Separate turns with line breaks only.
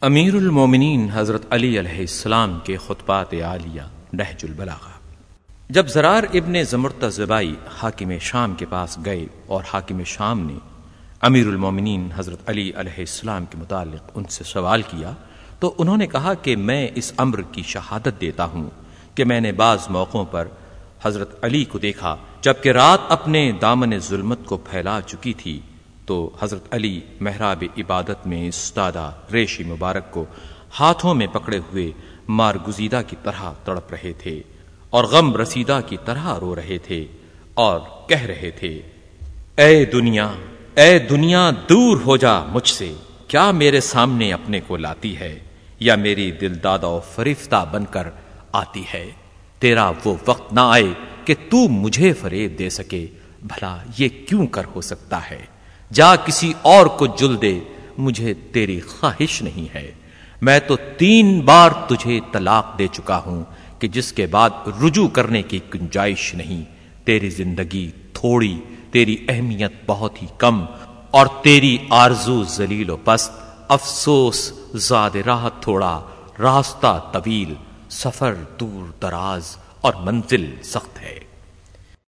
امیر المومنین حضرت علی علیہ السلام کے خطبات عالیہ نہج البلاغہ۔ جب زرار ابن زمرت زبائی حاکم شام کے پاس گئے اور حاکم شام نے امیر المومنین حضرت علی علیہ السلام کے متعلق ان سے سوال کیا تو انہوں نے کہا کہ میں اس امر کی شہادت دیتا ہوں کہ میں نے بعض موقعوں پر حضرت علی کو دیکھا جبکہ رات اپنے دامن ظلمت کو پھیلا چکی تھی۔ تو حضرت علی محراب عبادت میں استادہ ریشی مبارک کو ہاتھوں میں پکڑے ہوئے مارگزیدہ کی طرح تڑپ رہے تھے اور غم رسیدہ کی طرح رو رہے تھے اور کہہ رہے تھے، اے دنیا اے دنیا دور ہو جا مجھ سے، کیا میرے سامنے اپنے کو لاتی ہے یا میری دل دادا و فریفتہ بن کر آتی ہے؟ تیرا وہ وقت نہ آئے کہ تو مجھے فریب دے سکے، بھلا یہ کیوں کر ہو سکتا ہے؟ جا کسی اور کو جل دے، مجھے تیری خواہش نہیں ہے۔ میں تو تین بار تجھے طلاق دے چکا ہوں کہ جس کے بعد رجوع کرنے کی گنجائش نہیں۔ تیری زندگی تھوڑی، تیری اہمیت بہت ہی کم اور تیری آرزو ذلیل و پست، افسوس، زاد راہ تھوڑا، راستہ طویل، سفر دور دراز اور منزل سخت ہے۔